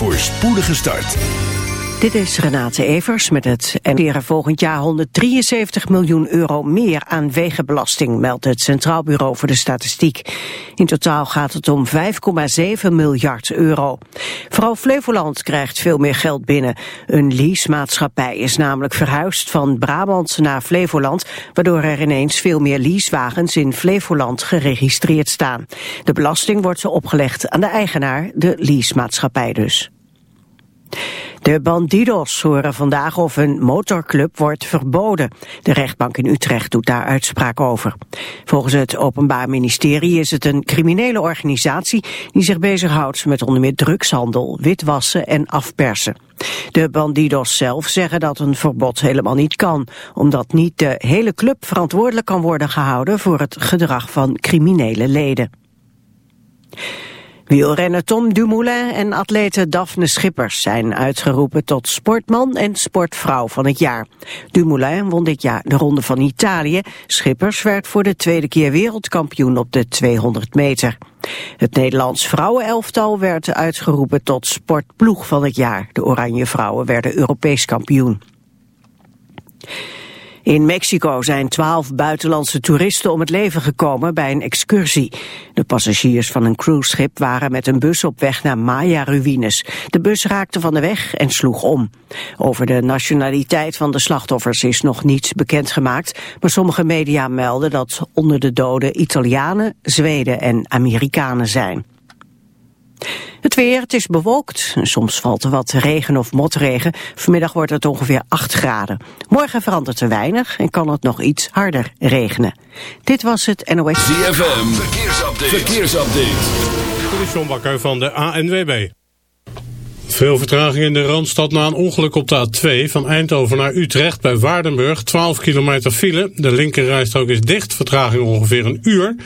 Voor spoedige start. Dit is Renate Evers met het en volgend jaar 173 miljoen euro meer aan wegenbelasting, meldt het Centraal Bureau voor de Statistiek. In totaal gaat het om 5,7 miljard euro. Vooral Flevoland krijgt veel meer geld binnen. Een leasemaatschappij is namelijk verhuisd van Brabant naar Flevoland, waardoor er ineens veel meer leasewagens in Flevoland geregistreerd staan. De belasting wordt ze opgelegd aan de eigenaar, de leasemaatschappij dus. De bandidos horen vandaag of een motorclub wordt verboden. De rechtbank in Utrecht doet daar uitspraak over. Volgens het Openbaar Ministerie is het een criminele organisatie... die zich bezighoudt met onder meer drugshandel, witwassen en afpersen. De bandidos zelf zeggen dat een verbod helemaal niet kan... omdat niet de hele club verantwoordelijk kan worden gehouden... voor het gedrag van criminele leden. Wielrenner Tom Dumoulin en atlete Daphne Schippers zijn uitgeroepen tot sportman en sportvrouw van het jaar. Dumoulin won dit jaar de Ronde van Italië. Schippers werd voor de tweede keer wereldkampioen op de 200 meter. Het Nederlands vrouwenelftal werd uitgeroepen tot sportploeg van het jaar. De Oranje Vrouwen werden Europees kampioen. In Mexico zijn twaalf buitenlandse toeristen om het leven gekomen bij een excursie. De passagiers van een cruiseschip waren met een bus op weg naar Maya-ruïnes. De bus raakte van de weg en sloeg om. Over de nationaliteit van de slachtoffers is nog niets bekendgemaakt, maar sommige media melden dat onder de doden Italianen, Zweden en Amerikanen zijn. Het weer, het is bewolkt. Soms valt er wat regen of motregen. Vanmiddag wordt het ongeveer 8 graden. Morgen verandert er weinig en kan het nog iets harder regenen. Dit was het NOS. ZFM, verkeersupdate. verkeersupdate. Dit is John Bakker van de ANWB. Veel vertraging in de Randstad na een ongeluk op de A2 van Eindhoven naar Utrecht bij Waardenburg. 12 kilometer file. De linkerrijstrook is dicht, vertraging ongeveer een uur.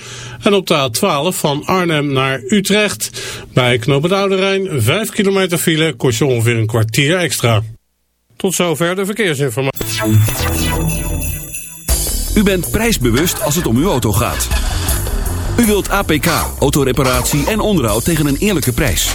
En op de A12 van Arnhem naar Utrecht bij Knoopend Oude Rijn 5 kilometer file kost je ongeveer een kwartier extra. Tot zover de verkeersinformatie. U bent prijsbewust als het om uw auto gaat. U wilt APK, autoreparatie en onderhoud tegen een eerlijke prijs.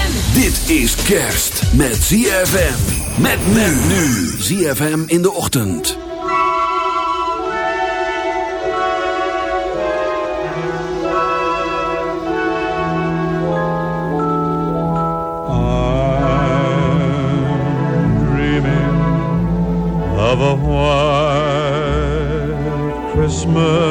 Dit is kerst met ZFM. Met men nu. ZFM in de ochtend. Of a white Christmas,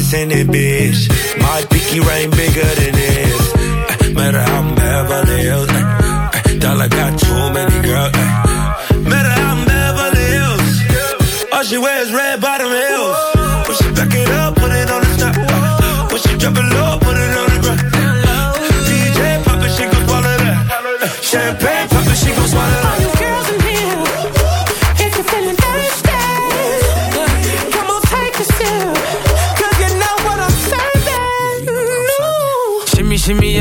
On my it, bitch.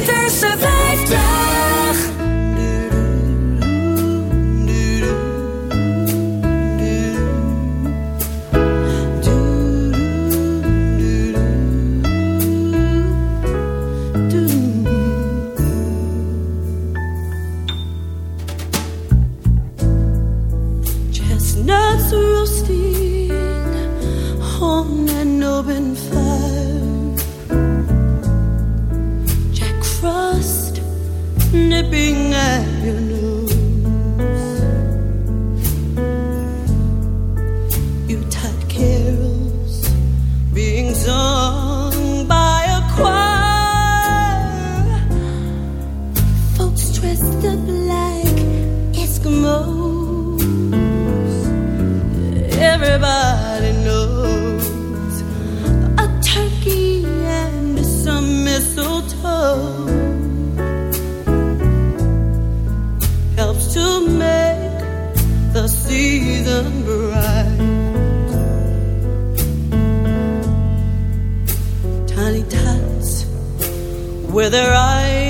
winter survived. helps to make the season bright. Tiny tots with their eyes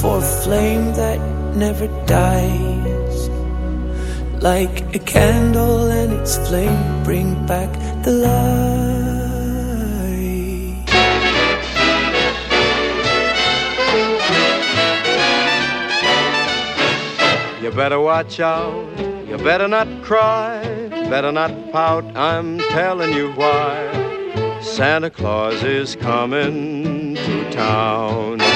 For a flame that never dies. Like a candle and its flame bring back the light. You better watch out, you better not cry, better not pout, I'm telling you why. Santa Claus is coming to town.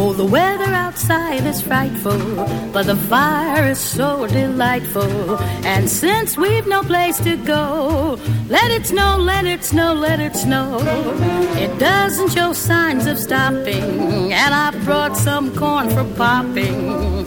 Oh, the weather outside is frightful, but the fire is so delightful. And since we've no place to go, let it snow, let it snow, let it snow. It doesn't show signs of stopping, and I've brought some corn for popping.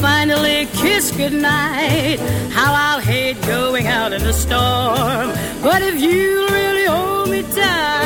finally kiss goodnight. How I'll hate going out in the storm. But if you really hold me tight.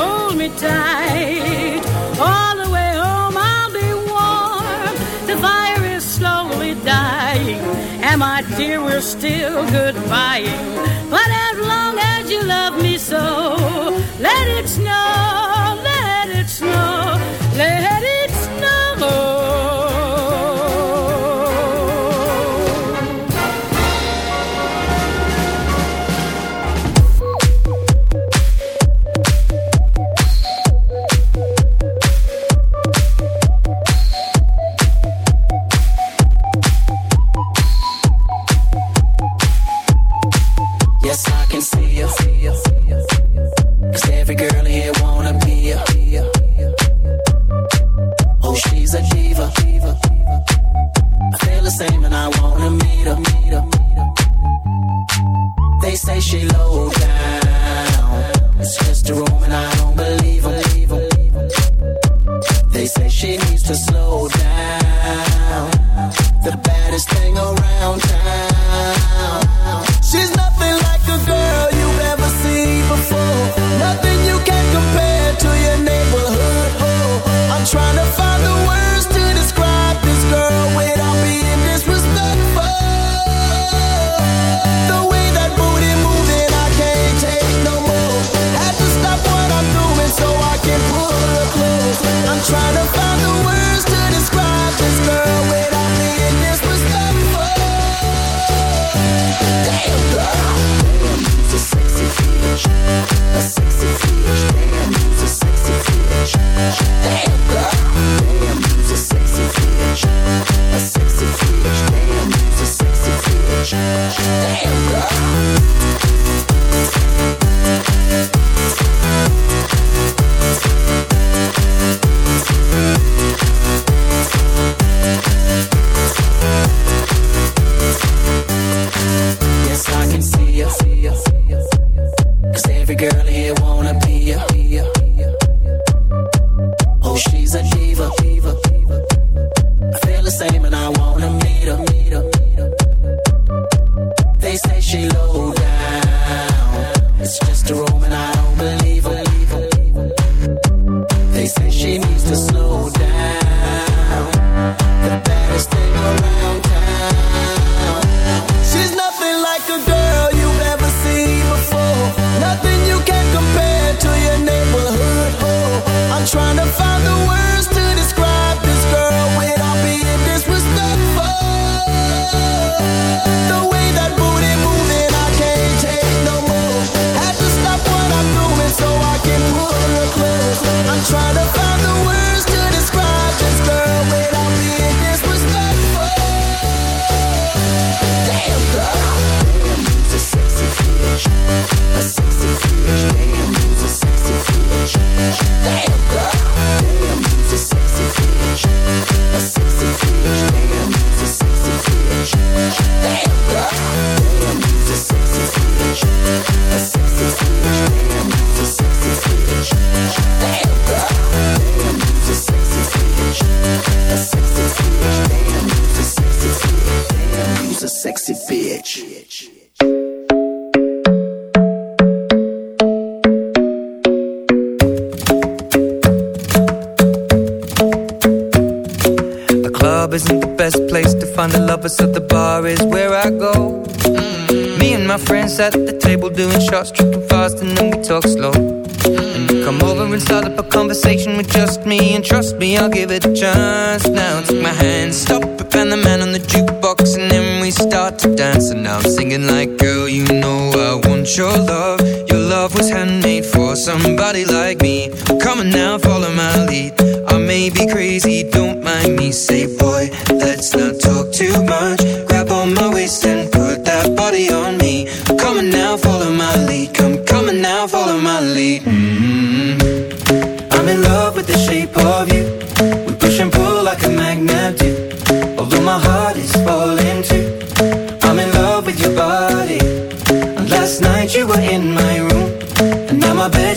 hold me tight. All the way home I'll be warm. The fire is slowly dying, and my dear, we're still goodbye. But as long as you love me so, let it snow, let it snow, let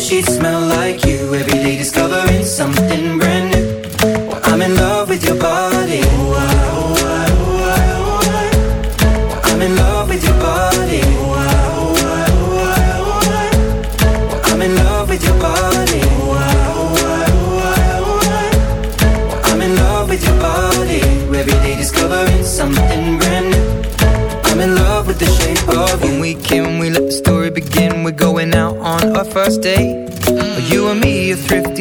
She smell like you. Every day discover.